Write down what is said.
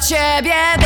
ciebie